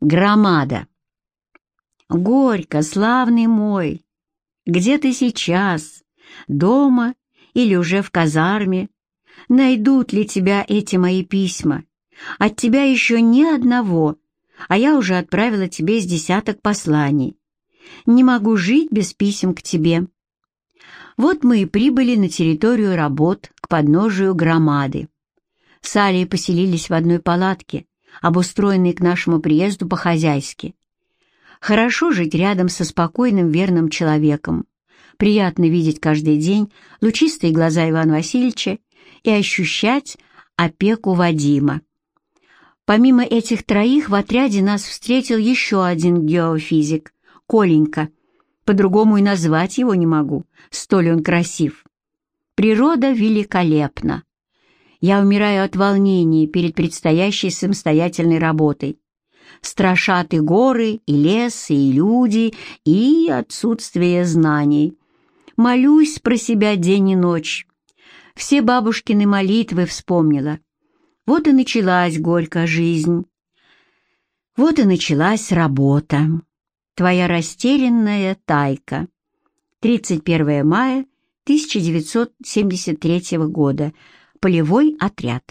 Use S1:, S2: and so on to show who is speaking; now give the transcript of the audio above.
S1: Громада. Горько, славный мой, где ты сейчас? Дома или уже в казарме? Найдут ли тебя эти мои письма? От тебя еще ни одного, а я уже отправила тебе с десяток посланий. Не могу жить без писем к тебе. Вот мы и прибыли на территорию работ к подножию громады. С Алей поселились в одной палатке, обустроенной к нашему приезду по-хозяйски. Хорошо жить рядом со спокойным верным человеком. Приятно видеть каждый день лучистые глаза Ивана Васильевича и ощущать опеку Вадима. Помимо этих троих в отряде нас встретил еще один геофизик, Коленька. По-другому и назвать его не могу, столь он красив. Природа великолепна. Я умираю от волнения перед предстоящей самостоятельной работой. Страшат и горы, и лес, и люди, и отсутствие знаний. Молюсь про себя день и ночь. Все бабушкины молитвы вспомнила. Вот и началась горькая жизнь. Вот и началась работа. Твоя растерянная тайка. 31 мая 1973 года. Полевой отряд.